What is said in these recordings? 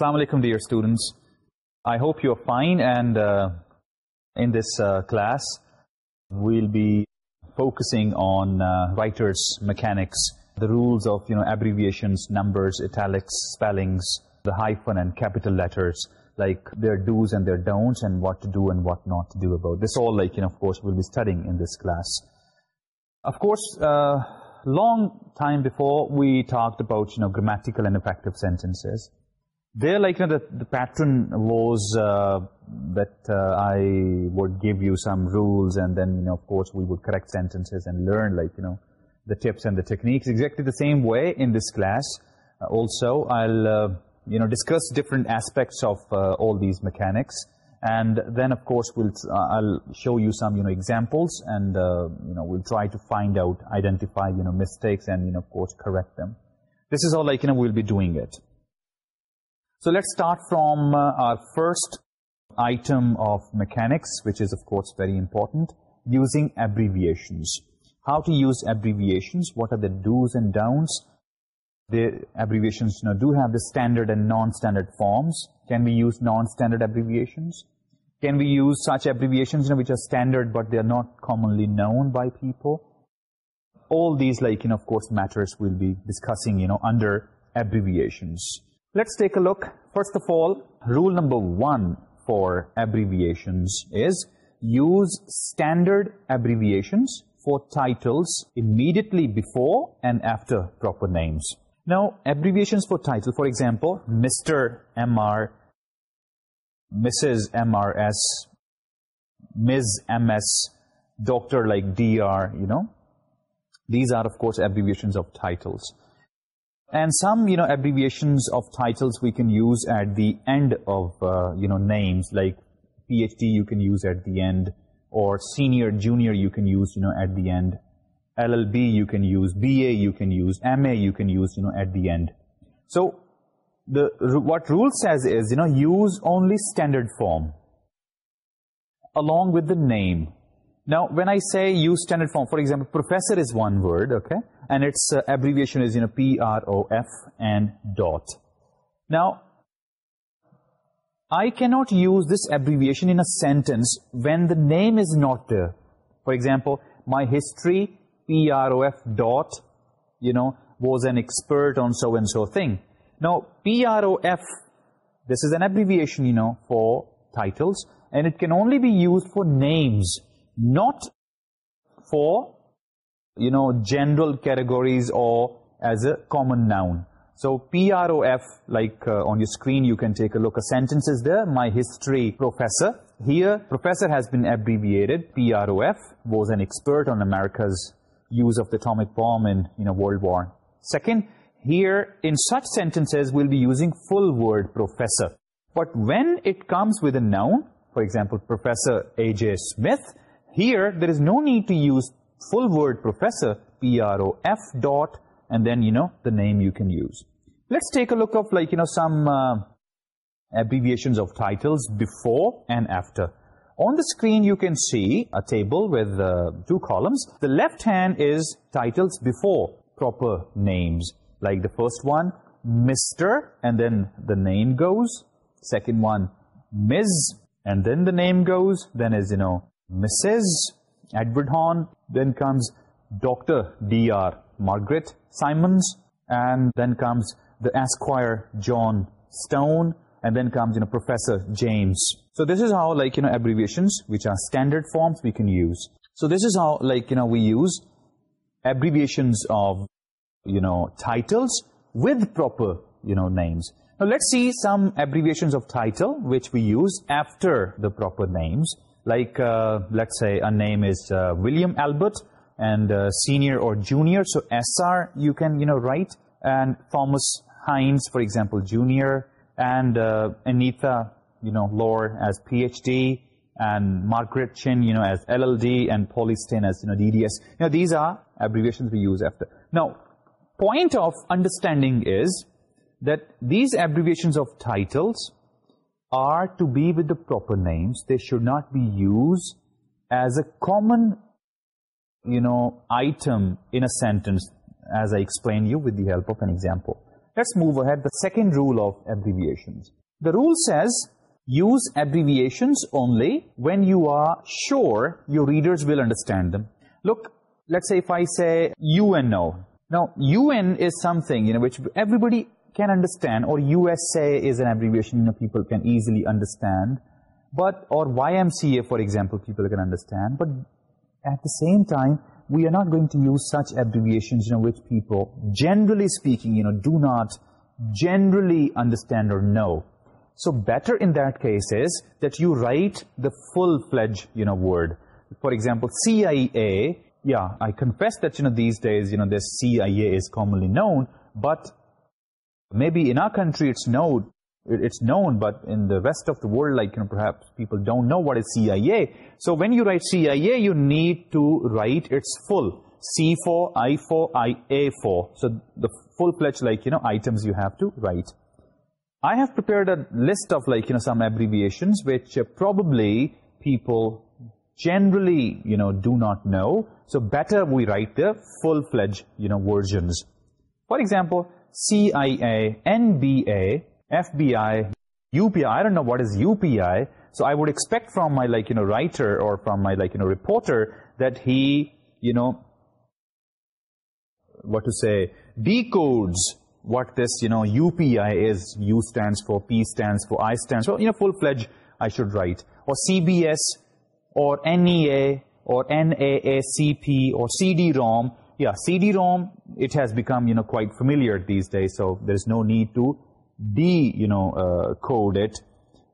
Assalamu alaikum dear students. I hope you are fine and uh, in this uh, class we'll be focusing on uh, writer's mechanics, the rules of you know abbreviations, numbers, italics, spellings, the hyphen and capital letters, like their do's and their don'ts and what to do and what not to do about. This all like, you know, of course, we'll be studying in this class. Of course, uh, long time before we talked about you know grammatical and effective sentences they are like you know, the, pattern patron laws uh, that uh, I would give you some rules and then, you know, of course, we would correct sentences and learn like, you know, the tips and the techniques exactly the same way in this class. Uh, also, I'll, you know, discuss different aspects of all these mechanics. And then, of course, we'll I'll show you some, you know, examples and, you know, we'll try to find out, identify, you know, mistakes and, you know, of course, correct them. This is all like, you know, we'll be doing it. So let's start from uh, our first item of mechanics, which is of course very important, using abbreviations. How to use abbreviations, what are the do's and don'ts? The abbreviations you do have the standard and non-standard forms. Can we use non-standard abbreviations? Can we use such abbreviations you know, which are standard but they are not commonly known by people? All these, like, you of course, matters we'll be discussing, you know, under. Abbreviations let's take a look. First of all, rule number one for abbreviations is use standard abbreviations for titles immediately before and after proper names. Now, abbreviations for title, for example, Mr. M.R., Mrs. M.R.S., Ms. Doctor like Dr. you know. These are, of course, abbreviations of titles. And some, you know, abbreviations of titles we can use at the end of, uh, you know, names like PhD you can use at the end or senior, junior you can use, you know, at the end. LLB you can use, BA you can use, MA you can use, you know, at the end. So the what rule says is, you know, use only standard form along with the name. Now, when I say use standard form, for example, professor is one word, okay? And its uh, abbreviation is, you know, P-R-O-F and dot. Now, I cannot use this abbreviation in a sentence when the name is not there. For example, my history, P-R-O-F dot, you know, was an expert on so-and-so thing. Now, P-R-O-F, this is an abbreviation, you know, for titles, and it can only be used for names, not for, you know, general categories or as a common noun. So PROF, like uh, on your screen, you can take a look. A sentence is there, my history professor. Here, professor has been abbreviated, PROF, was an expert on America's use of the atomic bomb in, you know, World War. Second, here, in such sentences, we'll be using full word professor. But when it comes with a noun, for example, Professor A.J. Smith, here there is no need to use full word professor P R O F dot and then you know the name you can use. Let's take a look of like you know some uh, abbreviations of titles before and after. On the screen you can see a table with uh, two columns. The left hand is titles before proper names like the first one mr and then the name goes. Second one ms and then the name goes. Then is you know Mrs. Edward Horn, then comes Dr. Dr. Margaret Simons, and then comes the Esquire John Stone, and then comes you know, Professor James. So this is how like, you know, abbreviations, which are standard forms, we can use. So this is how like, you know, we use abbreviations of you know, titles with proper you know, names. Now let's see some abbreviations of title which we use after the proper names like uh, let's say a name is uh, William Albert and uh, senior or junior. So SR you can you know write. And Thomas Hines for example junior. And Anita you know Lore as PhD and Margaret Chin you know as LLD and Polystin as you know DDS you know these are abbreviations we use after. Now point of understanding is that these abbreviations of titles are to be with the proper names. They should not be used as a common, you know, item in a sentence, as I explained you with the help of an example. Let's move ahead. The second rule of abbreviations. The rule says, use abbreviations only when you are sure your readers will understand them. Look, let's say if I say UNO. Now, UN is something, you know, which everybody can understand or USA is an abbreviation you know people can easily understand but or YMCA for example people can understand but at the same time we are not going to use such abbreviations you know which people generally speaking you know do not generally understand or know. So better in that case is that you write the full fledged you know word. For example CIA yeah I confess that you know these days you know this CIA is commonly known but maybe in our country it's known it's known but in the rest of the world like you know perhaps people don't know what is cia so when you write cia you need to write its full c4 i4 ia4 so the full pledge like you know items you have to write. I have prepared a list of like you know some abbreviations which uh, probably people generally you know do not know. So better we write the full-fledged you know versions. For example CIA, NBA, FBI, UPI, I don't know what is UPI, so I would expect from my, like, you know, writer or from my, like, you know, reporter that he, you know, what to say, decodes what this, you know, UPI is, U stands for, P stands for, I stands Well you know, full-fledged, I should write, or CBS, or NEA, or NAACP, or CD-ROM, yeah, CD-ROM, it has become, you know, quite familiar these days, so there is no need to de, you know, uh, code it.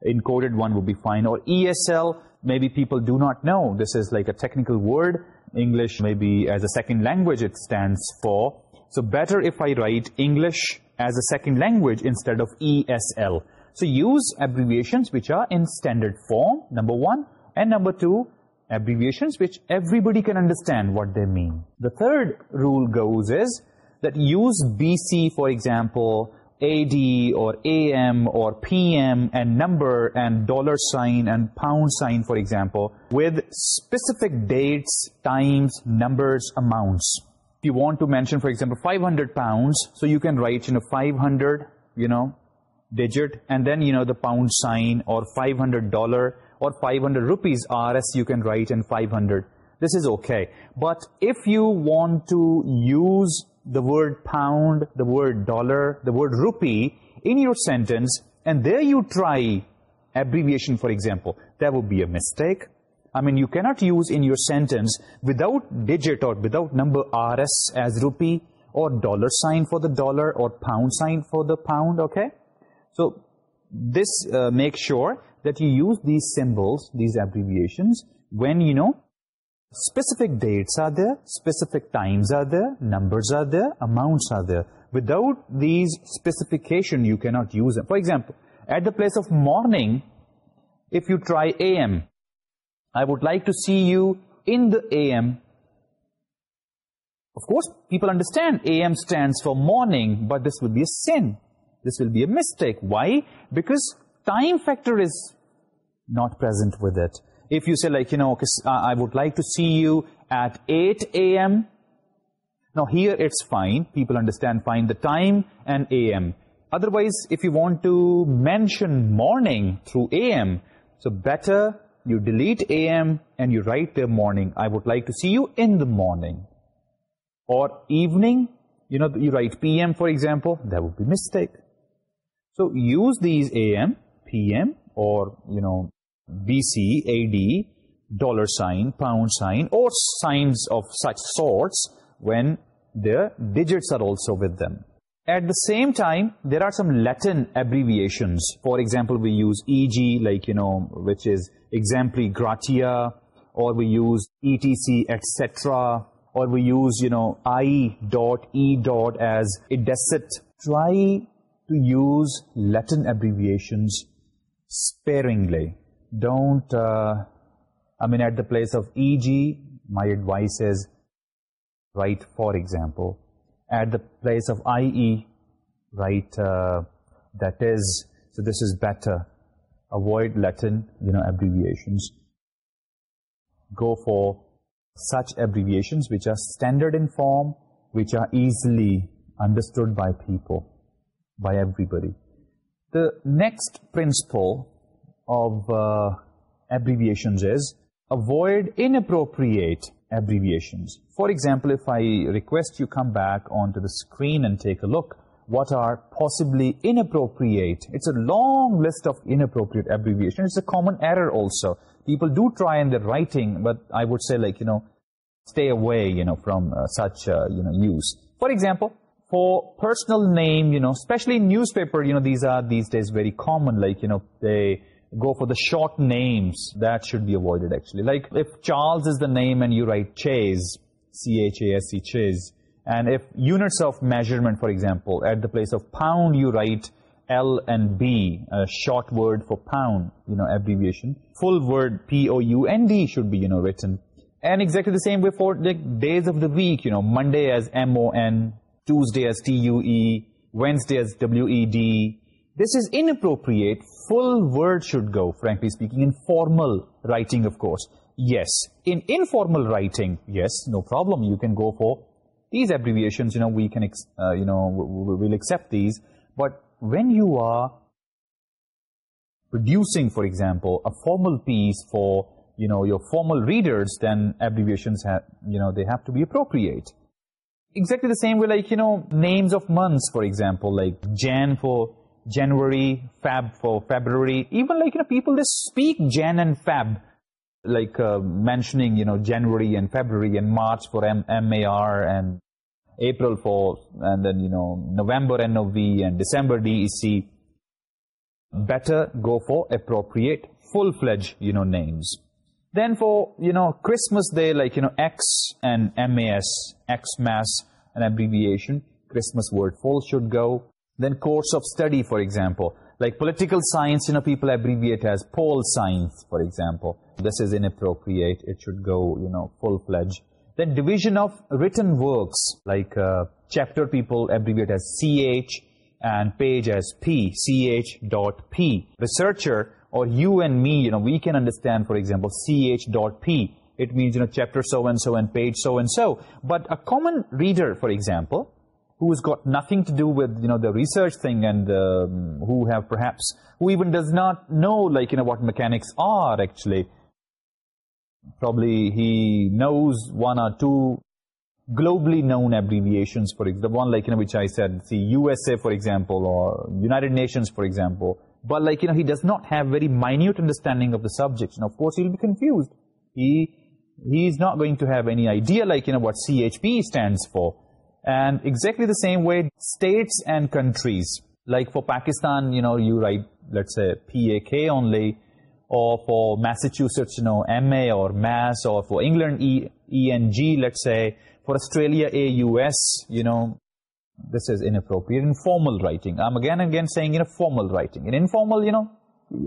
Encoded one would be fine. Or ESL, maybe people do not know. This is like a technical word. English maybe as a second language it stands for. So better if I write English as a second language instead of ESL. So use abbreviations which are in standard form, number one. And number two, abbreviations which everybody can understand what they mean. The third rule goes is that use BC for example, AD or AM or PM and number and dollar sign and pound sign for example with specific dates, times, numbers, amounts. If you want to mention for example 500 pounds so you can write you know 500 you know digit and then you know the pound sign or 500 dollar or 500 rupees RS you can write in 500. This is okay. But if you want to use the word pound, the word dollar, the word rupee in your sentence and there you try abbreviation for example, that would be a mistake. I mean you cannot use in your sentence without digit or without number RS as rupee or dollar sign for the dollar or pound sign for the pound, okay? So this uh, make sure that you use these symbols, these abbreviations, when you know specific dates are there, specific times are there, numbers are there, amounts are there. Without these specification, you cannot use them. For example, at the place of morning, if you try AM, I would like to see you in the AM. Of course, people understand AM stands for morning, but this would be a sin. This will be a mistake. Why? Because time factor is not present with it. If you say like, you know, uh, I would like to see you at 8 a.m. Now here it's fine. People understand fine the time and a.m. Otherwise, if you want to mention morning through a.m., so better you delete a.m. and you write the morning. I would like to see you in the morning. Or evening, you know, you write p.m. for example, that would be mistake. So use these a.m., p.m., or, you know, B C A D dollar sign pound sign or signs of such sorts when digits are also with them. At the same time, there are some Latin abbreviations. For example, we use EG, like, you know, which is exempli gratia, or we use ETC, etc., or we use, you know, I dot, E dot as id est. Try to use Latin abbreviations sparingly don't uh, I mean at the place of EG my advice is write for example at the place of IE write uh, that is so this is better. Avoid Latin you know abbreviations. Go for such abbreviations which are standard in form which are easily understood by people by everybody. The next principle of uh, abbreviations is avoid inappropriate abbreviations. For example, if I request you come back onto the screen and take a look, what are possibly inappropriate. It's a long list of inappropriate abbreviations. It's a common error also. People do try in their writing, but I would say like, you know, stay away, you know, from uh, such, uh, you know, use. For example, for personal name, you know, especially in newspaper, you know, these are these days very common, like, you know, they go for the short names, that should be avoided actually. Like if Charles is the name and you write Chase, C-H-A-S-E, Chase, and if units of measurement, for example, at the place of pound, you write L and B, a short word for pound, you know, abbreviation. Full word P-O-U-N-D should be, you know, written. And exactly the same way for the days of the week, you know, Monday as M-O-N, Tuesday as T-U-E, Wednesday as W-E-D, this is inappropriate. Full word should go, frankly speaking, in formal writing, of course. Yes. In informal writing, yes, no problem. You can go for these abbreviations. You know, we can, uh, you know, we'll accept these. But when you are producing, for example, a formal piece for, you know, your formal readers, then abbreviations, have, you know, they have to be appropriate. Exactly the same way, like, you know, names of months, for example, like Jan for... January, Feb for February, even like you know people they speak Jan and Feb like mentioning you know January and and and March for M A April for and then you know November NOV and December DEC better go for appropriate full-fledged you know names. Then for you know Christmas day like you know X and MAS X an abbreviation Christmas word full should go. Then course of study, for example. Like political science, you know, people abbreviate as pol science, for example. This is inappropriate. It should go, you know, full-fledged. Then division of written works, like uh, chapter people abbreviate as CH and page as P, CH.P. Researcher or you and me, you know, we can understand, for example, ch dot p. It means, you know, chapter so-and-so and page so-and-so. But a common reader, for example, who's got nothing to do with you the research thing and and who have perhaps who even does not know like you know what mechanics are actually. probably he knows one or two globally known abbreviations, for example, the one like, you know, which I said, see USA, for example, or United Nations, for example, but like, you know, he does not have very minute understanding of the subject. and of course he'll be confused. He, he is not going to have any idea like, you know, what CHP stands for, and exactly the same way, states and countries. Like for Pakistan, you know, you write let's say P A K only, or for Massachusetts, you know, MA or Mass, or for England, e, ENG, let's say, for Australia, AUS, you know, this is inappropriate. Informal writing. I'm again and again saying, you know, formal writing. In informal, you know,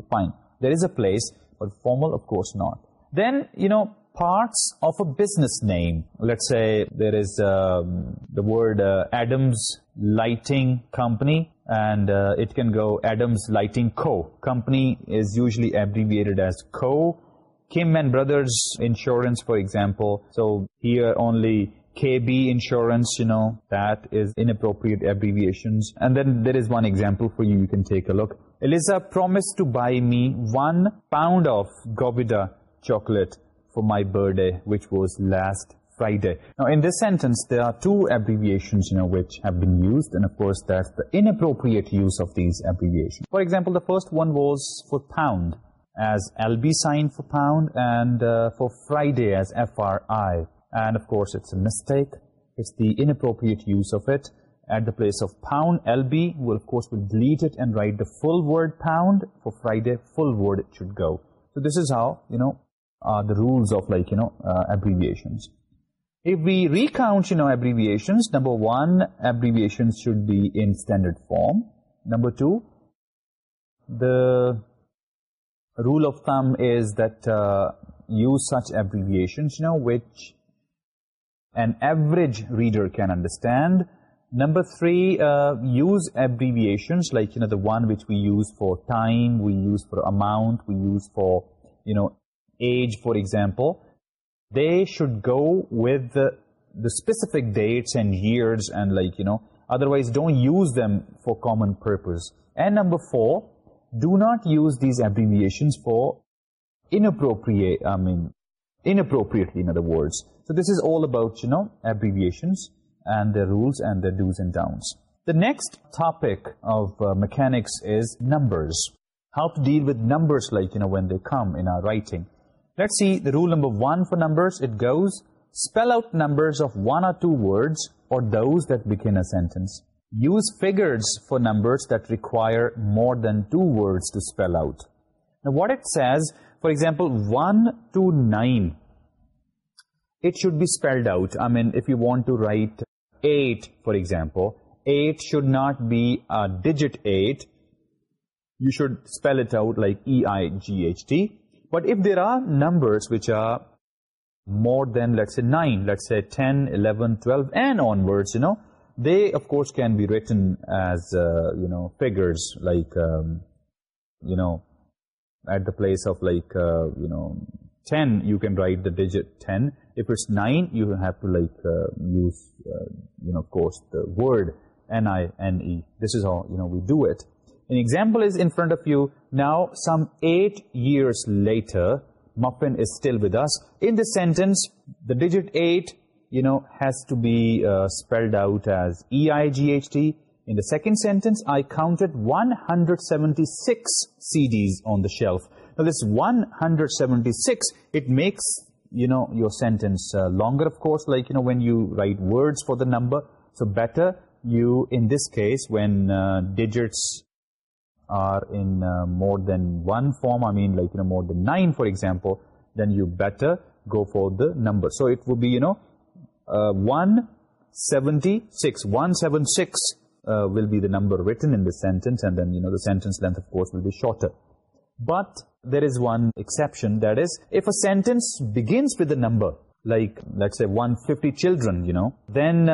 fine. There is a place, but formal, of course, not. Then, you know, parts of a business name. Let's say there is um, the word uh, Adams Lighting Company and uh, it can go Adams Lighting Co. Company is usually abbreviated as Co. Kim and Brothers Insurance, for example. So here only KB Insurance, you know, that is inappropriate abbreviations. And then there is one example for you. You can take a look. Eliza promised to buy me one pound of Godiva chocolate for my birthday, which was last Friday. Now, in this sentence, there are two abbreviations, you know, which have been used. And, of course, that's the inappropriate use of these abbreviations. For example, the first one was for pound, as LB sign for pound, and uh, for Friday as FRI. And, of course, it's a mistake. It's the inappropriate use of it. At the place of pound, LB will, of course, will delete it and write the full word pound. For Friday, full word it should go. So this is how, you know, are the rules of like, you know, uh, abbreviations. If we recount, you know, abbreviations, number one, abbreviations should be in standard form. Number two, the rule of thumb is that uh, use such abbreviations, you know, which an average reader can understand. Number three, uh, use abbreviations like, you know, the one which we use for time, we use for amount, we use for, you know, age, for example, they should go with the, specific dates and years and like, you know, otherwise don't use them for common purpose. And number four, do not use these abbreviations for inappropriate, I mean, inappropriately, in other words. So this is all about, you know, abbreviations and their rules and their do's and don'ts. The next topic of uh, mechanics is numbers. How to deal with numbers like, you know, when they come in our writing. Let's see the rule number one for numbers. It goes, spell out numbers of one or two words or those that begin a sentence. Use figures for numbers that require more than two words to spell out. Now, what it says, for example, 1 to 9, it should be spelled out. I mean, if you want to write 8, for example, 8 should not be a digit 8. You should spell it out like E-I-G-H-T. But if there are numbers which are more than, let's say, 9, let's say 10, 11, 12, and onwards, you know, they, of course, can be written as, uh, you know, figures, like, um, you know, at the place of, like, uh, you know, 10, you can write the digit 10. If it's 9, you have to, like, uh, use, you know, of course, the word N-I-N-E. This is how, you know, we do it. An example is in front of you now. Some eight years later, is is still with us. In this sentence, the digit eight, you know, has to be uh, spelled out as I In the second sentence, I counted 176 CDs on the shelf. Now this 176, it makes, you know, your sentence uh, longer, of course, like, you know, when you write words for the number. So better you, in this case, when uh, digits are in uh, more than one form, I mean like you know more than nine for example, then you better go for the number. So it would be you know uh, 176, 176 uh, will be the number written in the sentence and then you know the sentence length of course will be shorter. But there is one exception that is if a sentence begins with a number like let's say 150 children you know then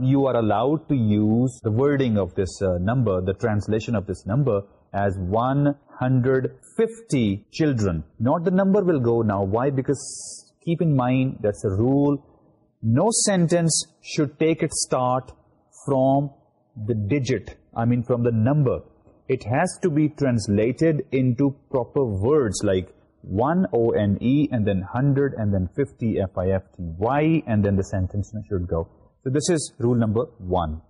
you are allowed to use the wording of this number the translation of this number as 150 children. Not the number will go now. Why? Because keep in mind, that's a rule. No sentence should take its start from the digit. I mean, from the number. It has to be translated into proper words like one O-N-E and then 100 and then 50 F-I-F-T-Y and then the sentence should go. So this is rule number one.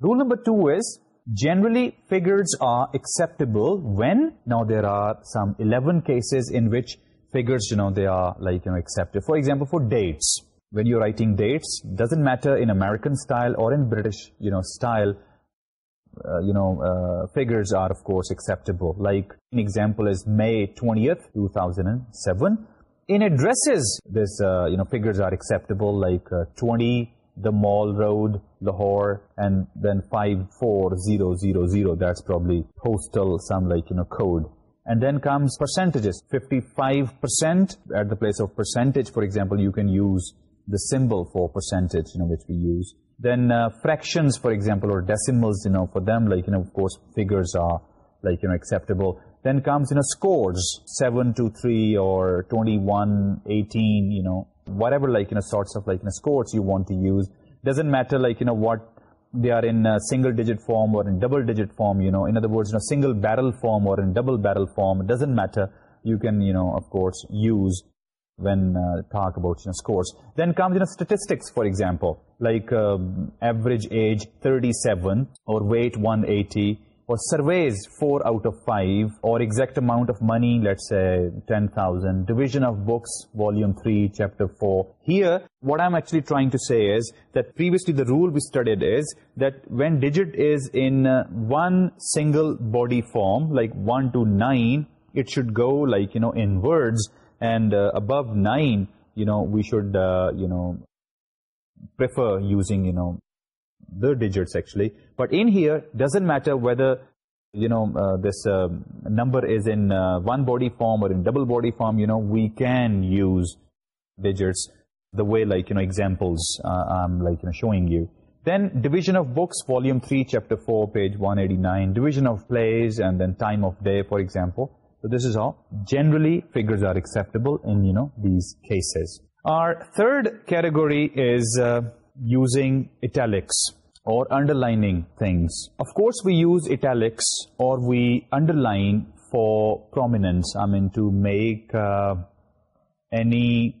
Rule number two is generally figures are acceptable when now there are some 11 cases in which figures you know they are like you know accepted for example for dates when you're writing dates doesn't matter in american style or in british you know style uh, you know, uh, figures are, of course, acceptable. Like, an example is May 20th, 2007. In addresses, this, uh, you know, figures are acceptable, like 20 the Mall Road, Lahore, and then 54000, that's probably postal, some like, you know, code. And then comes percentages, 55% at the place of percentage, for example, you can use the symbol for percentage, you know, which we use. Then uh, fractions, for example, or decimals, you know, for them, like, you know, of course, figures are, like, you know, acceptable. Then comes, you know, scores, 7 to 3 or 21, 18, you know, whatever like in a sorts of like in you scores you want to use. Doesn't matter like you know what they are in single digit form or in double digit form you know. In other words in a single barrel form or in double barrel form it doesn't matter. You can you know of course use when uh, talk about scores then comes you know statistics for example. Like um, average age 37 or weight 180 or surveys 4 out of 5 or exact amount of money let's say 10,000 division of books volume 3 chapter 4 here what I'm actually trying to say is that previously the rule we studied is that when digit is in uh, one single body form like 1 to 9 it should go like you know in words and uh, above 9 you know we should uh, you know prefer using you know the digits actually. But in here, doesn't matter whether you know, uh, this uh, number is in uh, one body form or in double body form, you know, we can use digits the way like, you know, examples uh, I'm like, you know, showing you. Then division of books, volume 3, chapter 4, page 189, division of plays and then time of day, for example. So this is all generally figures are acceptable in, you know, these cases. Our third category is uh, using italics or underlining things. Of course, we use italics or we underline for prominence. I mean, to make uh, any,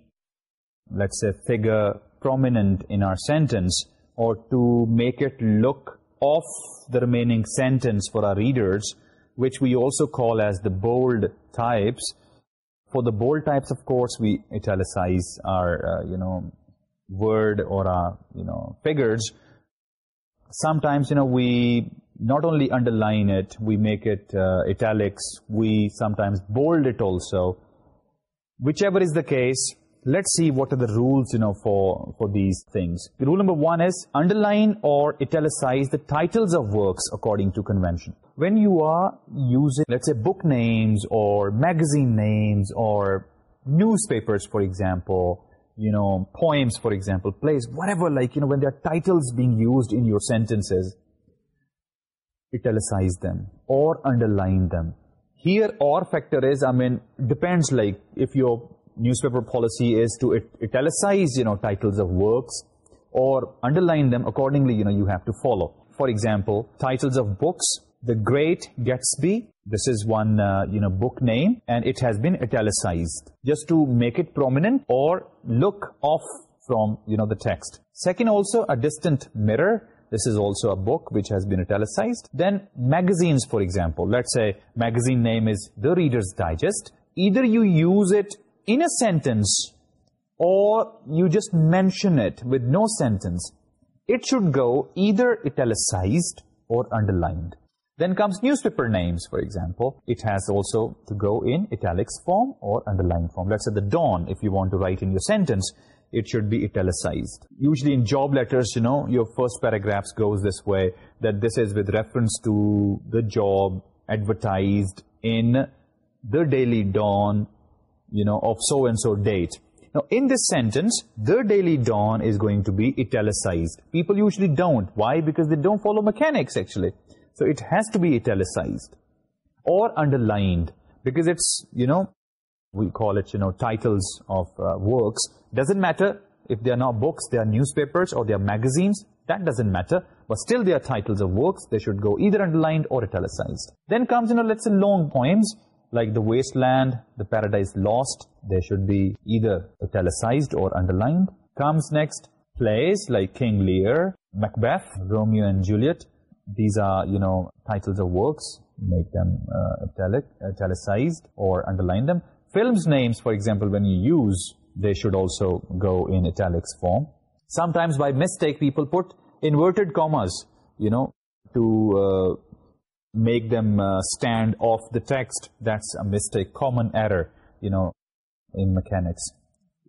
let's say, figure prominent in our sentence or to make it look off the remaining sentence for our readers, which we also call as the bold types. For the bold types, of course, we italicize our, uh, you know, word or our, you know, figures sometimes you know we not only underline it we make it uh, italics we sometimes bold it also. Whichever is the case let's see what are the rules you know for for these things. Rule number one is underline or italicize the titles of works according to convention. When you are using let's say book names or magazine names or newspapers for example you know, poems, for example, plays, whatever, like, you know, when there are titles being used in your sentences, italicize them or underline them. Here, or factor is, I mean, depends, like, if your newspaper policy is to it italicize, you know, titles of works or underline them accordingly, you know, you have to follow. For example, titles of books the Great Gatsby, this is one uh, you know book name, and it has been italicized, just to make it prominent or look off from you know the text. Second also, A Distant Mirror, this is also a book which has been italicized. Then magazines, for example, let's say magazine name is The Reader's Digest, either you use it in a sentence or you just mention it with no sentence, it should go either italicized or underlined. Then comes newspaper names, for example. It has also to go in italics form or underlying form. Let's say the dawn, if you want to write in your sentence, it should be italicized. Usually in job letters, you know, your first paragraphs goes this way, that this is with reference to the job advertised in the daily dawn, you know, of so-and-so date. Now, in this sentence, the daily dawn is going to be italicized. People usually don't. Why? Because they don't follow mechanics, actually so it has to be italicized or underlined because it's you know we call it you know titles of uh, works. Doesn't matter if they are not books they are newspapers or they are magazines. That doesn't matter. But still they are titles of works. They should go either underlined or italicized. Then comes you know let's say long poems like the Waste Land*, the paradise lost. They should be either italicized or underlined. Comes next plays like king lear macbeth romeo and juliet these are you know titles or works. Make them uh, italicized or underline them. Films names for example when you use they should also go in italics form. Sometimes by mistake people put inverted commas you know to uh, make them uh, stand off the text. That's a mistake common error you know in mechanics.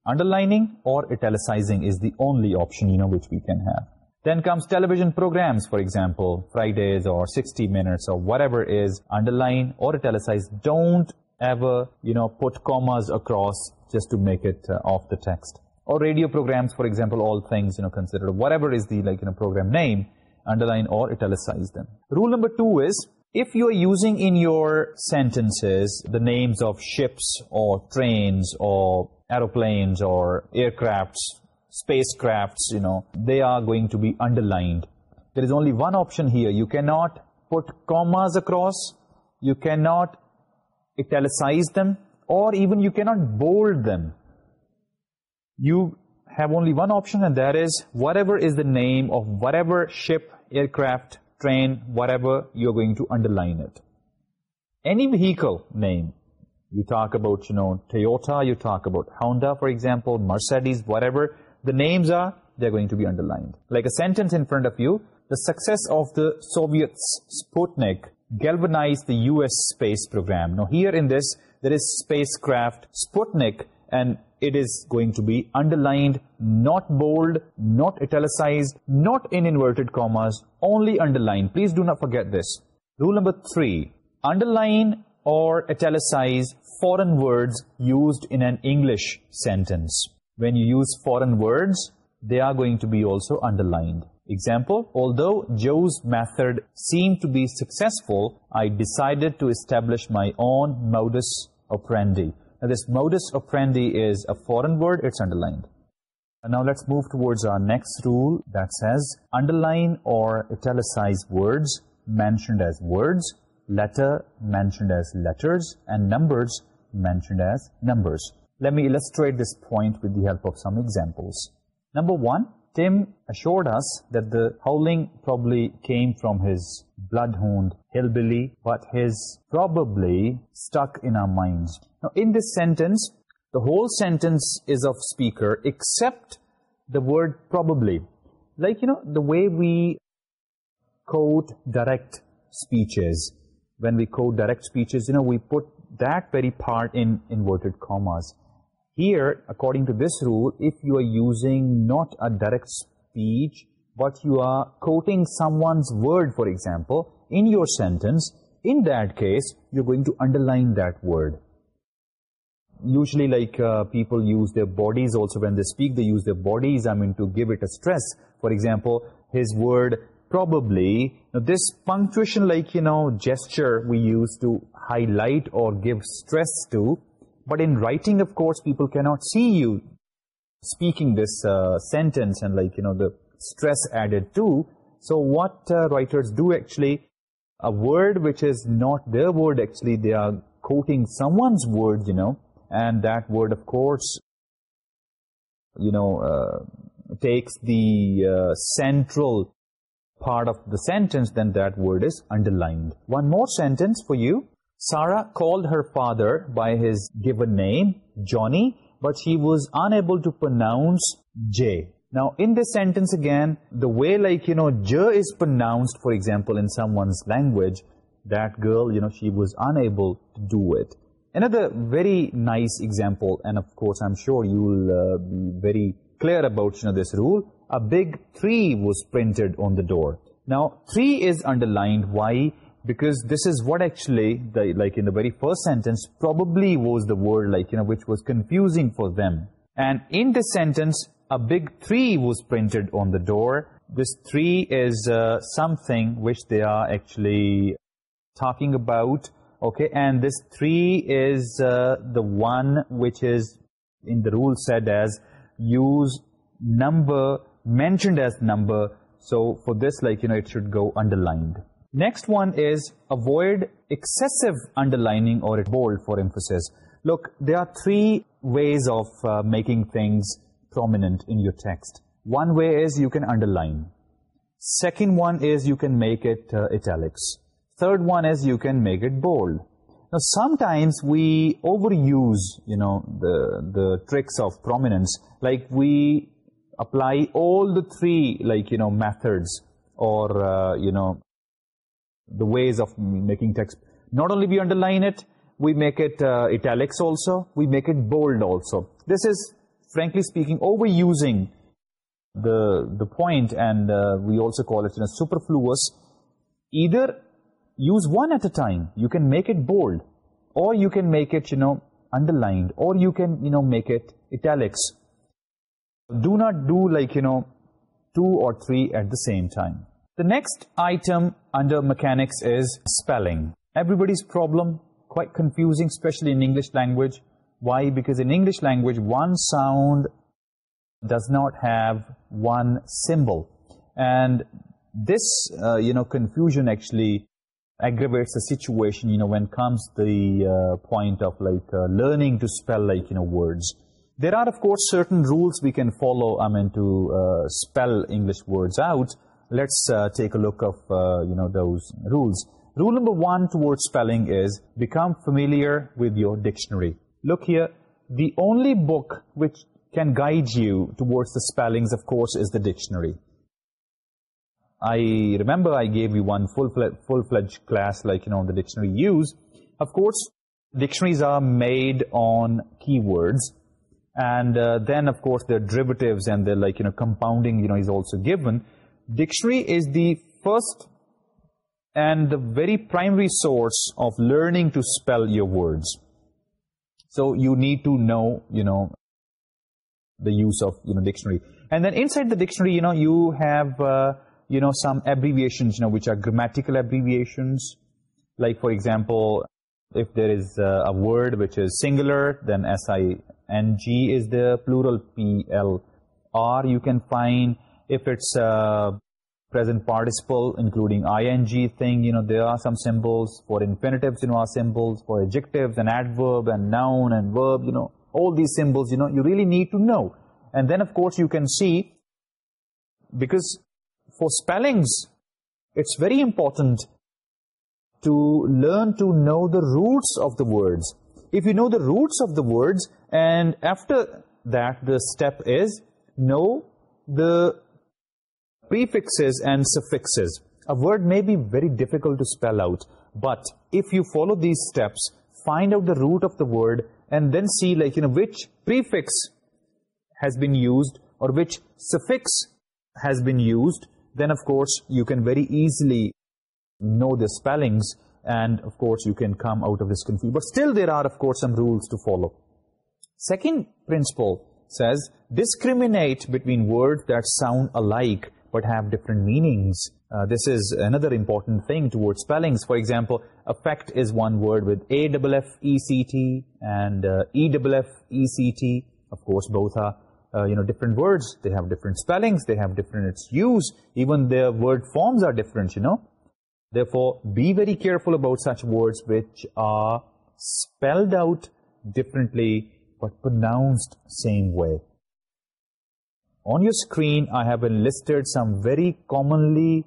Underlining or italicizing is the only option you know which we can have. Then comes television programs, for example, Fridays or 60 Minutes or whatever is underlined or italicized. Don't ever, you know, put commas across just to make it uh, off the text. Or radio programs, for example, all things, you know, considered whatever is the, like, you know, program name, underline or italicize them. Rule number two is, if you are using in your sentences the names of ships or trains or aeroplanes or aircrafts, Spacecrafts, you know, they are going to be underlined. There is only one option here. You cannot put commas across. You cannot italicize them. Or even you cannot bold them. You have only one option and that is whatever is the name of whatever ship, aircraft, train, whatever, you're going to underline it. Any vehicle name, you talk about, you know, Toyota, you talk about Honda, for example, Mercedes, whatever the names are, they're going to be underlined. Like a sentence in front of you, the success of the Soviets Sputnik galvanized the US space program. Now here in this, there is spacecraft Sputnik and it is going to be underlined, not bold, not italicized, not in inverted commas, only underlined. Please do not forget this. Rule number three, underline or italicize foreign words used in an English sentence when you use foreign words, they are going to be also underlined. Example, although Joe's method seemed to be successful, I decided to establish my own modus operandi. Now this modus operandi is a foreign word, it's underlined. Now let's move towards our next rule that says, underline or italicize words mentioned as words, letter mentioned as letters, and numbers mentioned as numbers. Let me illustrate this point with the help of some examples. Number one, Tim assured us that the howling probably came from his bloodhound hillbilly, but his probably stuck in our minds. Now, in this sentence, the whole sentence is of speaker except the word probably. Like, you know, the way we quote direct speeches, when we quote direct speeches, you know, we put that very part in inverted commas. Here, according to this rule, if you are using not a direct speech, but you are quoting someone's word, for example, in your sentence, in that case, you're going to underline that word. Usually, like, uh, people use their bodies also when they speak, they use their bodies, I mean, to give it a stress. For example, his word, probably, now this punctuation, like, you know, gesture we use to highlight or give stress to, but in writing of course people cannot see you speaking this uh, sentence and like you know the stress added to. So what uh, writers do actually a word which is not their word actually they are quoting someone's word you know and that word of course you know uh, takes the central part of the sentence then that word is underlined. One more sentence for you. Sarah called her father by his given name, Johnny, but he was unable to pronounce J. Now, in this sentence again, the way like, you know, J is pronounced, for example, in someone's language, that girl, you know, she was unable to do it. Another very nice example, and of course, I'm sure you'll uh, be very clear about you know, this rule, a big 3 was printed on the door. Now, 3 is underlined. Why? because this is what actually, like in the very first sentence, probably was the word like, you know, which was confusing for them. And in this sentence, a big three was printed on the door. This three is uh, something which they are actually talking about, okay? And this three is uh, the one which is in the rule said as use number, mentioned as number, So, for this, like, you know, it should go underlined. Next one is avoid excessive underlining or bold for emphasis. Look, there are three ways of uh, making things prominent in your text. One way is you can underline. Second one is you can make it uh, italics. Third one is you can make it bold. Now, sometimes we overuse, you know, the, the tricks of prominence. Like, we apply all the three, like, you know, methods or, uh, you know, the ways of making text. Not only we underline it, we make it uh, italics also, we make it bold also. This is, frankly speaking, overusing the, the point and uh, we also call it you superfluous. Either use one at a time, you can make it bold or you can make it, you know, underlined or you can, you know, make it italics. Do not do like, you know, two or three at the same time. The next item under mechanics is spelling. Everybody's problem, quite confusing, especially in English language. Why? Because in English language, one sound does not have one symbol. And this, uh, you know, confusion actually aggravates the situation, you know, when comes the uh, point of like uh, learning to spell like, you know, words. There are, of course, certain rules we can follow, I mean, to uh, spell English words out let's uh, take a look of uh, you know those rules. Rule number one towards spelling is become familiar with your dictionary. Look here, the only book which can guide you towards the spellings, of course, is the dictionary. I remember I gave you one full-fledged class like, you know, the dictionary use. Of course, dictionaries are made on keywords. And uh, then, of course, their derivatives and their, like, you know, compounding, you know, is also given. Dictionary is the first and the very primary source of learning to spell your words so you need to know you know the use of you know dictionary and then inside the dictionary you know you have you know some abbreviations which are grammatical abbreviations like for example if there is a word which is singular then S I N G is the plural P L R you can find if it's a present participle including ing thing you know there are some symbols for infinitives you know are symbols for adjectives and adverb and noun and verb you know all these symbols you know you really need to know. And then of course you can see because for spellings it's very important to learn to know the roots of the words. If you know the roots of the words and after that the step is know the prefixes and suffixes. A word may be very difficult to spell out, but if you follow these steps, find out the root of the word and then see like you know which prefix has been used or which suffix has been used, then of course you can very easily know the spellings and of course you can come out of this confusion. But still there are of course some rules to follow. Second principle says, discriminate between words that sound alike but have different meanings. Uh, this is another important thing towards spellings. For example, effect is one word with A-F-F-E-C-T and uh, E-F-F-E-C-T. Of course, both are uh, you know different words. They have different spellings. They have different its use. Even their word forms are different, you know. Therefore, be very careful about such words which are spelled out differently but pronounced same way. On your screen, I have enlisted some very commonly,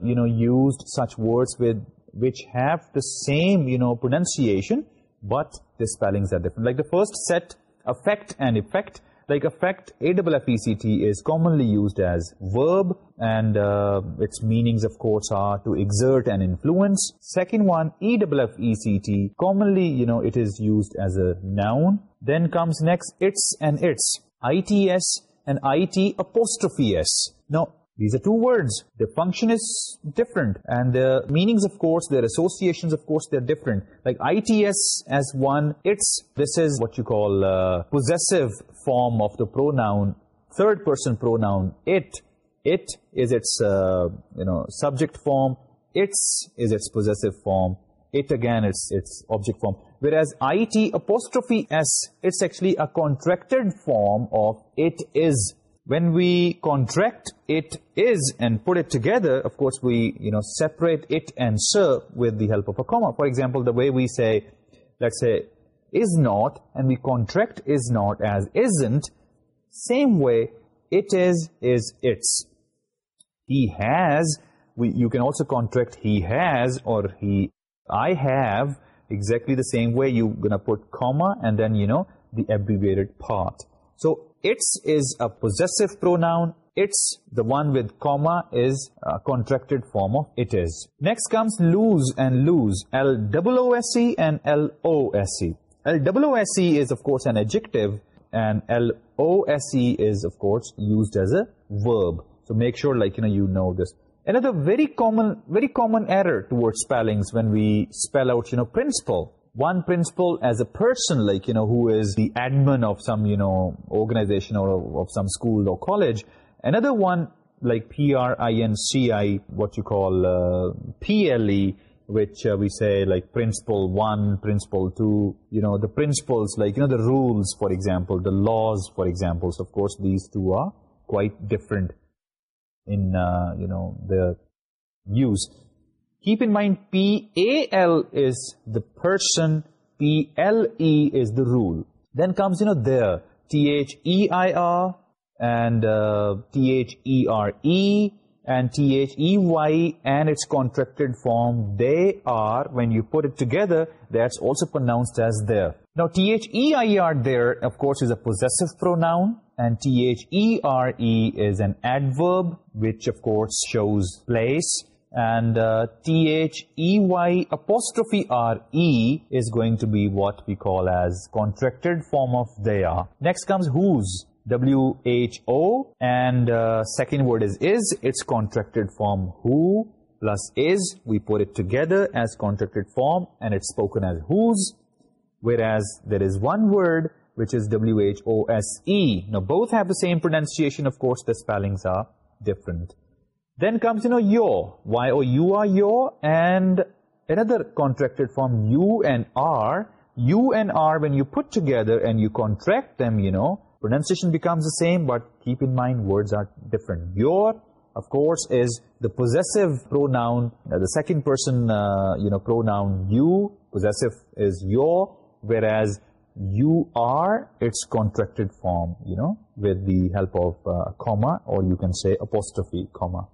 you know, used such words with, which have the same, you know, pronunciation, but the spellings are different. Like the first set, affect and effect. Like affect, A-double-F-E-C-T is commonly used as verb, and uh, its meanings, of course, are to exert and influence. Second one, E-double-F-E-C-T, commonly, you know, it is used as a noun. Then comes next, its and its. I-T-S, and IT apostrophe S. Now, these are two words. Their function is different and their meanings, of course, their associations, of course, they're different. Like ITS as one, it's, this is what you call uh, possessive form of the pronoun, third person pronoun, it. It is its, uh, you know, subject form. It's is its possessive form it again is its object form. Whereas IT apostrophe S, it's actually a contracted form of it is. When we contract it is and put it together, of course, we, you know, separate it and sir with the help of a comma. For example, the way we say, let's say, is not, and we contract is not as isn't, same way, it is is its. He has, we, you can also contract he has or he I have exactly the same way you're going to put comma and then, you know, the abbreviated part. So, its is a possessive pronoun. It's, the one with comma, is a contracted form of it is. Next comes lose and lose. L-O-O-S-E and L-O-S-E. L-O-O-S-E is, of course, an adjective. And L-O-S-E is, of course, used as a verb. So, make sure, like, you know, you know this another very common very common error towards spellings when we spell out you know principal. One principal as a person like you know who is the admin of some you know organization or of some school or college. Another one like p-r-i-n-c-i what you call uh, p-l-e which uh, we say like principle one, principle two, you know, the principles like, you know, the rules, for example, the laws, for example. So, of course, these two are quite different in uh, you know the use keep in mind p a l is the person p l e is the rule. Then comes you know there t h e i r and uh, t h e r e and t h e y and its contracted form. They are when you put it together that's also pronounced as there. Now, T-H-E-I-E-R there, of course, is a possessive pronoun. And T-H-E-R-E is an adverb, which, of course, shows place. And uh, T-H-E-Y apostrophe R-E is going to be what we call as contracted form of they are. Next comes whose. W-H-O. And uh, second word is is. It's contracted form who plus is. We put it together as contracted form and it's spoken as whose. Whereas there is one word which is whose. Now both have the same pronunciation. Of course, the spellings are different. Then comes you know your different then comes you another contracted form U and R. U and R, when you put together and you contract them, you know, pronunciation becomes the same, but keep in mind words are different. Your, of course, is the possessive pronoun, uh, the second person, uh, you know, pronoun you, possessive is your, whereas you are its contracted form, you know, with the help of uh, comma or you can say apostrophe comma.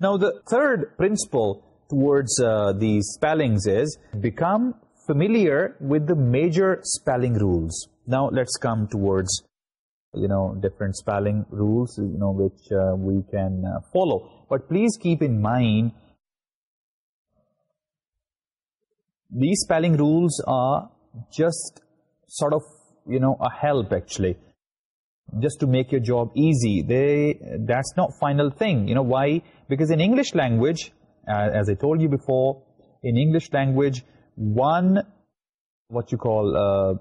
Now, the third principle towards uh, these spellings is become familiar with the major spelling rules. Now, let's come towards, you know, different spelling rules, you know, which uh, we can uh, follow. But please keep in mind, these spelling rules are just sort of, you know, a help actually. Just to make your job easy. they That's not final thing. You know why? Because in English language, uh, as I told you before, in English language, one, what you call, uh,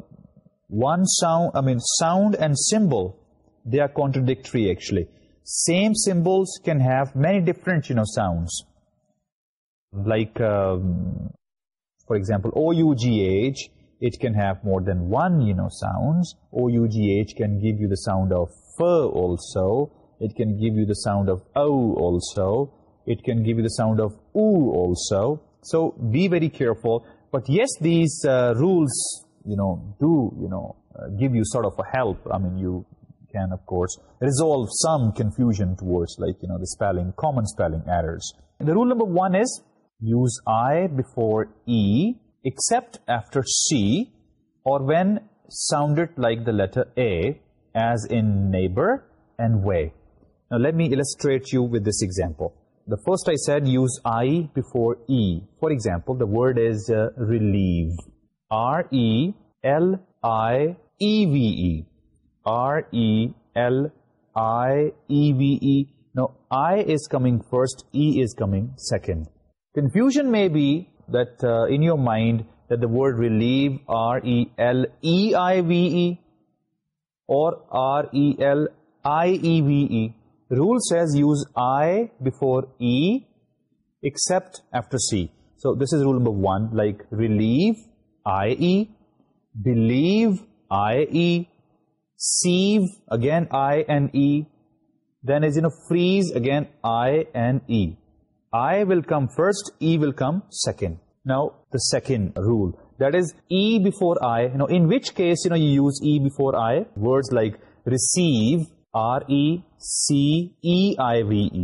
one sound, I mean, sound and symbol, they are contradictory actually. Same symbols can have many different, you know, sounds. Like, um, for example, O-U-G-H, it can have more than one, you know, sounds. OUGH can give you the sound of F also. It can give you the sound of O also. It can give you the sound of U also. So be very careful. But yes, these uh, rules, you know, do, you know, uh, give you sort of a help. I mean, you can, of course, resolve some confusion towards, like, you know, the spelling, common spelling errors. The rule number one is use I before E except after C or when sounded like the letter A as in neighbor and way. Now let me illustrate you with this example. The first I said use I before E. For example, the word is uh, relieve. R e l i e v e. R e l i e v e. Now I is coming first, E is coming second. Confusion may be that uh, in your mind that the word relieve r e l e i v e or r e l i e v e. Rule says use i before e except after c. So this is rule number one like relieve i e believe i e sieve again i and e then is you know freeze again i and e. I will come first, E will come second. Now, the second rule, that is E before I. You know, in which case, you know, you use E before I? Words like receive, R-E-C-E-I-V-E.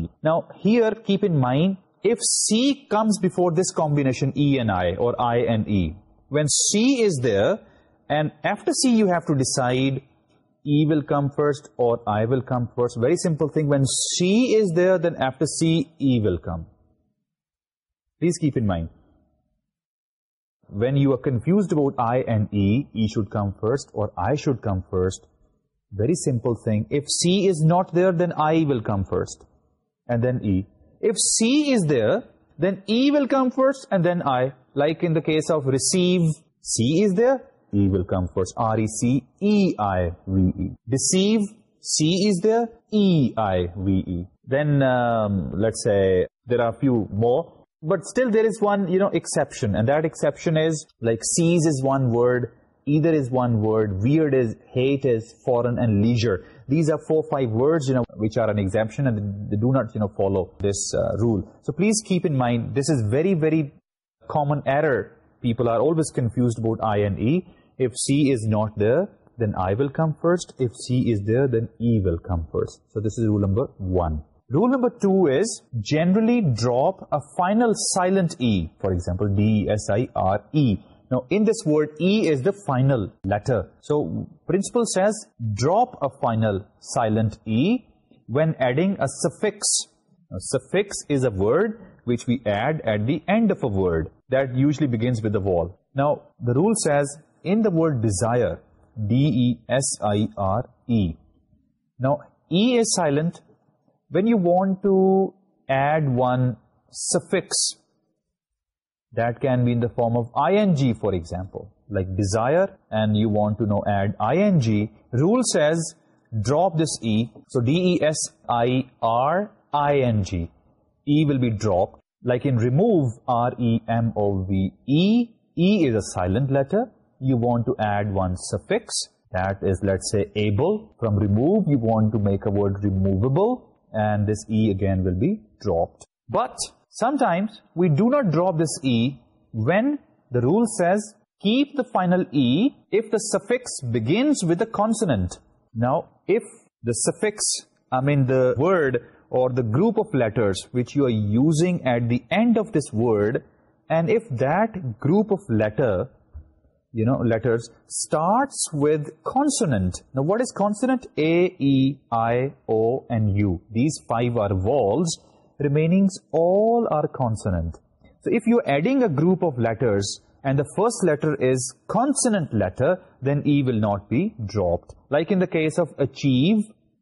-E. Now, here, keep in mind, if C comes before this combination, E and I, or I and E, when C is there, and after C you have to decide E will come first or I will come first. Very simple thing. When C is there, then after C, E will come. Please keep in mind when you are confused about I and E E should come first or I should come first very simple thing if C is not there then I will come first and then E if C is there then E will come first and then I like in the case of receive C is there E will come first R E C E I V E receive C is there E I V E then let's there are few more but still, there is one you know exception, and that exception is like seize is one word, either is one word, weird is, hate is, foreign and leisure. These are four, five words, you know, which are an exemption and they do not, you know, follow this uh, rule. So please keep in mind, this is very, very common error. People are always confused about I and E. If C is not there, then I will come first. If C is there, then E will come first. So this is rule number one. Rule number two is generally drop a final silent E. For example, D-E-S-I-R-E. Now, in this word, E is the final letter. So, principle says drop a final silent E when adding a suffix. A suffix is a word which we add at the end of a word that usually begins with a vowel. Now, the rule says in the word desire, desire. Now, E is silent, when you want to add one suffix that can be in the form of ing for example like desire and you want to know add ing rule says drop this e. So d e s i r i n g. E will be dropped. Like in remove r e m o v e. E is a silent letter. You want to add one suffix that is let's say able. From remove you want to make a word removable and this E again will be dropped. But sometimes we do not drop this E when the rule says keep the final E if the suffix begins with a consonant. Now if the suffix, I mean the word or the group of letters which you are using at the end of this word and if that group of letter you know, letters, starts with consonant. Now, what is consonant? A, E, I, O, and U. These five are vowels. Remainings all are consonant. So, if you're adding a group of letters and the first letter is consonant letter, then E will not be dropped. Like in the case of achieve,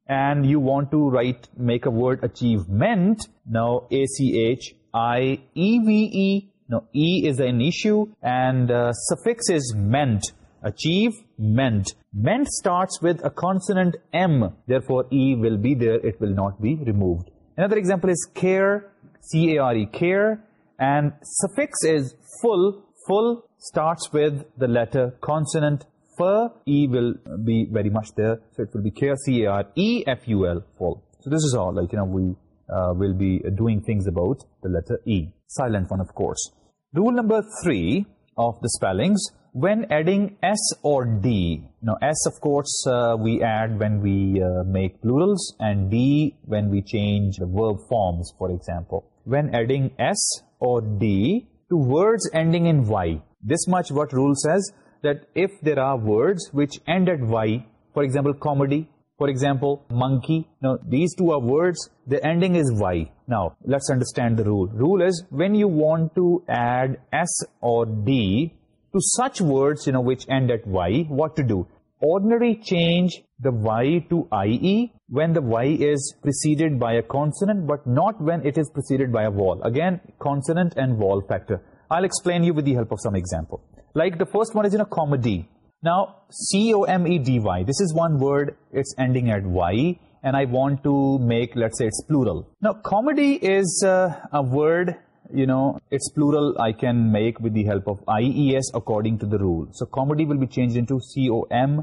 and you want to write, make a word achievement, now A C H I E V E. Now, E is an issue and uh, suffix is meant. Achieve, meant. Meant starts with a consonant M. Therefore, E will be there. It will not be removed. Another example is care, C-A-R-E, care. And suffix is full. Full starts with the letter consonant F. E will be very much there. So, it will be care, C-A-R-E-F-U-L, full. So, this is all. Like, you know, we uh, will be doing things about the letter E. Silent one, of course. Rule number 3 of the spellings, when adding S or D, now S of course uh, we add when we uh, make plurals and D when we change the verb forms for example. When adding S or D to words ending in Y, this much what rule says that if there are words which end at Y, for example comedy, for example, monkey. Now, these two are words. The ending is Y. Now, let's understand the rule. Rule is, when you want to add S or D to such words, you know, which end at Y, what to do? Ordinary change the Y to IE when the Y is preceded by a consonant, but not when it is preceded by a vowel. Again, consonant and vowel factor. I'll explain you with the help of some example. Like the first one is in a comedy. Now, comedy. This is one word. It's ending at y, and I want to make, let's say, it's plural. Now, comedy is uh, a word. you know, it's plural I can make with the help of IES according to the rule. So comedy will be changed into C-O-M-E-D-I-E-S.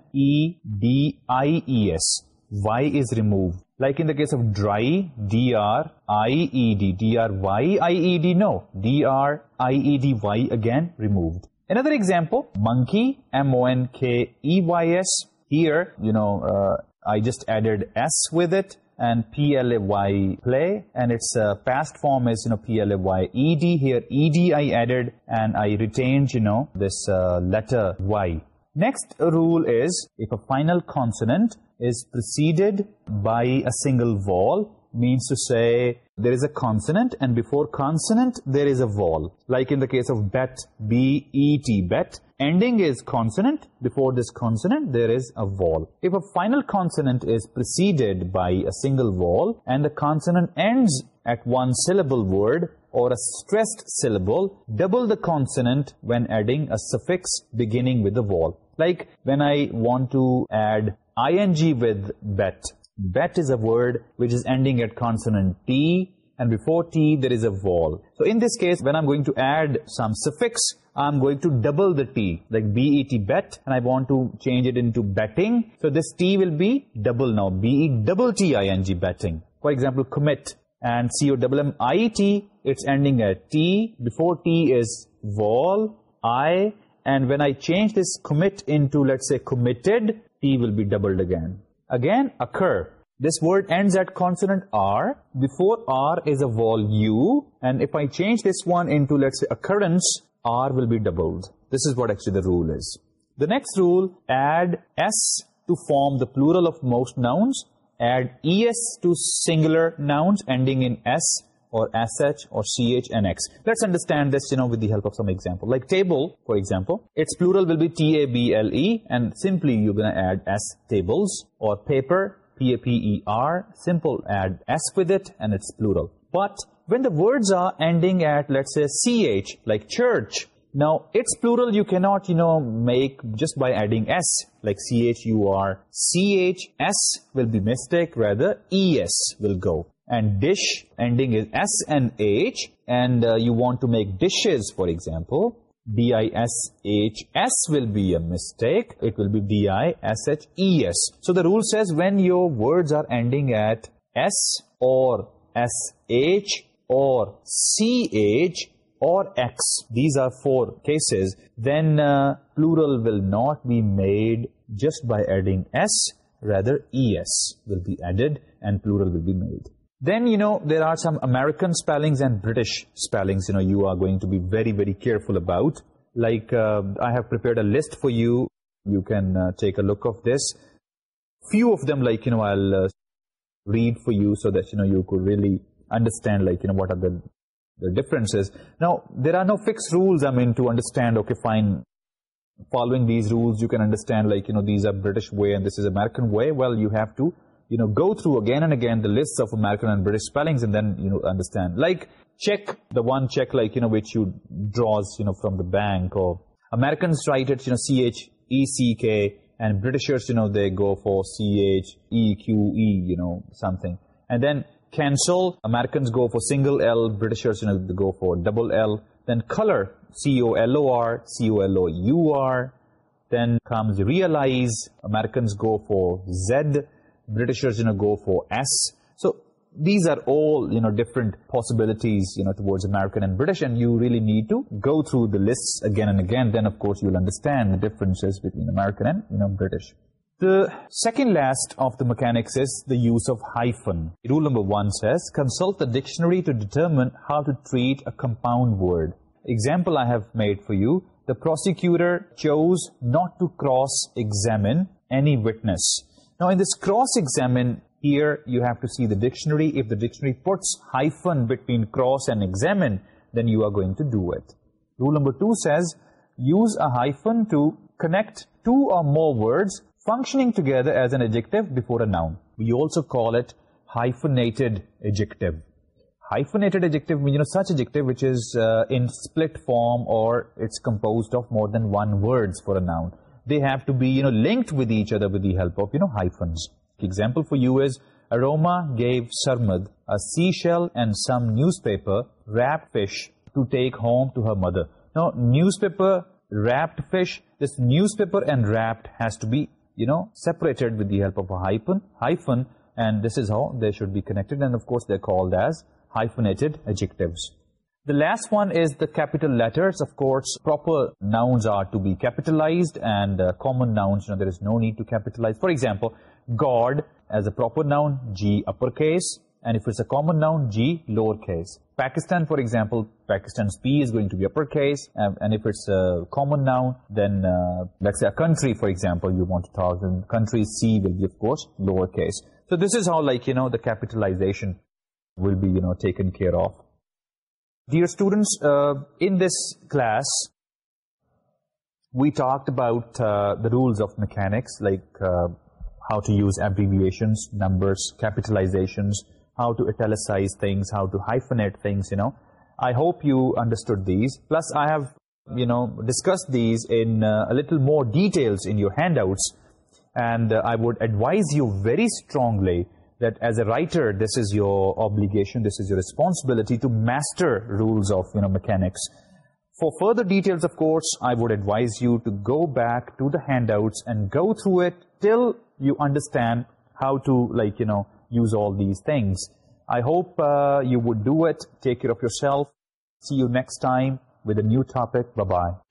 Y is removed. Like in the case of dry, D-R-I-E-D. D-R-Y-I-E-D, no. D-R-I-E-D-Y again removed. Another example, monkey, M-O-N-K-E-Y-S. Here, you know, uh, I just added S with it and P-L-A-Y, play. And its uh, past form is, you know, P-L-A-Y-E-D. Here, E-D I added and I retained, you know, this uh, letter Y. Next rule is if a final consonant is preceded by a single vowel, means to say there is a consonant and before consonant there is a vowel. Like in the case of bet, B-E-T, bet. Ending is consonant. Before this consonant there is a vowel. If a final consonant is preceded by a single vowel and the consonant ends at one syllable word, or a stressed syllable, double the consonant when adding a suffix beginning with the vowel. Like when I want to add ing with bet, bet is a word which is ending at consonant t and before t there is a vowel. So in this case when i'm going to add some suffix i'm going to double the t like bet bet and i want to change it into betting. So this t will be double now b e double t i n g betting. For example commit and c o it's ending at t. Before t is vowel i and when i change this commit into let's say committed t will be doubled again again occur. This word ends at consonant R. Before R is a vowel U. And if I change this one into, let's say, occurrence, R will be doubled. This is what actually the rule is. The next rule, add S to form the plural of most nouns. Add ES to singular nouns ending in S or SH or CH and X. Let's understand this, you know, with the help of some example. Like table, for example, its plural will be T-A-B-L-E and simply you're going to add S tables or paper, P-A-P-E-R, simple add S with it and it's plural. But when the words are ending at, let's say, CH, like church, now, its plural you cannot, you know, make just by adding S, like C-H-U-R. C-H-S will be mistake, rather E-S will go and dish ending is S and H and uh, you want to make dishes for example b i s h s will be a mistake. It will be D-I-S-H-E-S so the rule says when your words are ending at S or S-H or C-H or X these are four cases then uh, plural will not be made just by adding S rather E-S will be added and plural will be made. Then, you know, there are some American spellings and British spellings, you know, you are going to be very, very careful about. Like, uh, I have prepared a list for you. You can uh, take a look of this. Few of them, like, you know, I'll uh, read for you so that, you know, you could really understand, like, you know, what are the differences. Now, there are no fixed rules, I mean, to understand, okay, fine. Following these rules, you can understand, like, you know, these are British way and this is American way. Well, you have to you know, go through again and again the lists of American and British spellings and then, you know, understand. Like, check, the one check, like, you know, which you draws, you know, from the bank or Americans write it, you know, C-H-E-C-K and Britishers, you know, they go for C-H-E-Q-E, you know, something. And then cancel, Americans go for single L, Britishers, you know, they go for double L. Then color, C-O-L-O-R, C-O-L-O-U-R. Then comes realize, Americans go for Z, Britishers, you know, go for S. So these are all, you know, different possibilities, you know, towards American and British. And you really need to go through the lists again and again. Then, of course, you'll understand the differences between American and, you know, British. The second last of the mechanics is the use of hyphen. Rule number one says, consult the dictionary to determine how to treat a compound word. Example I have made for you, the prosecutor chose not to cross-examine any witness. Now in this cross-examine, here you have to see the dictionary. If the dictionary puts hyphen between cross and examine, then you are going to do it. Rule number two says, use a hyphen to connect two or more words functioning together as an adjective before a noun. We also call it hyphenated adjective. Hyphenated adjective means, you know, such adjective which is uh, in split form or it's composed of more than one words for a noun they have to be, you know, linked with each other with the help of, you know, hyphens. The example for you is, Aroma gave Sarmad a seashell and some newspaper wrapped fish to take home to her mother. Now, newspaper, wrapped fish, this newspaper and wrapped has to be, you know, separated with the help of a hyphen, hyphen, and this is how they should be connected, and of course they're called as hyphenated adjectives. The last one is the capital letters. Of course, proper nouns are to be capitalized and uh, common nouns, you know, there is no need to capitalize. For example, God as a proper noun, G uppercase. And if it's a common noun, G lowercase. Pakistan, for example, Pakistan's P is going to be uppercase. And if it's a common noun, then uh, let's say a country, for example, you want to talk, then country C will be, of course, lowercase. So this is how, like, you know, the capitalization will be, you know, taken care of. Dear students, uh, in this class, we talked about uh, the rules of mechanics, like uh, how to use abbreviations, numbers, capitalizations, how to italicize things, how to hyphenate things, you know. I hope you understood these. Plus, I have, you know, discussed these in a little more details in your handouts, and I would advise you very strongly that as a writer, this is your obligation, this is your responsibility to master rules of you know, mechanics. For further details, of course, I would advise you to go back to the handouts and go through it till you understand how to like you know use all these things. I hope uh, you would do it. Take care of yourself. See you next time with a new topic. Bye-bye.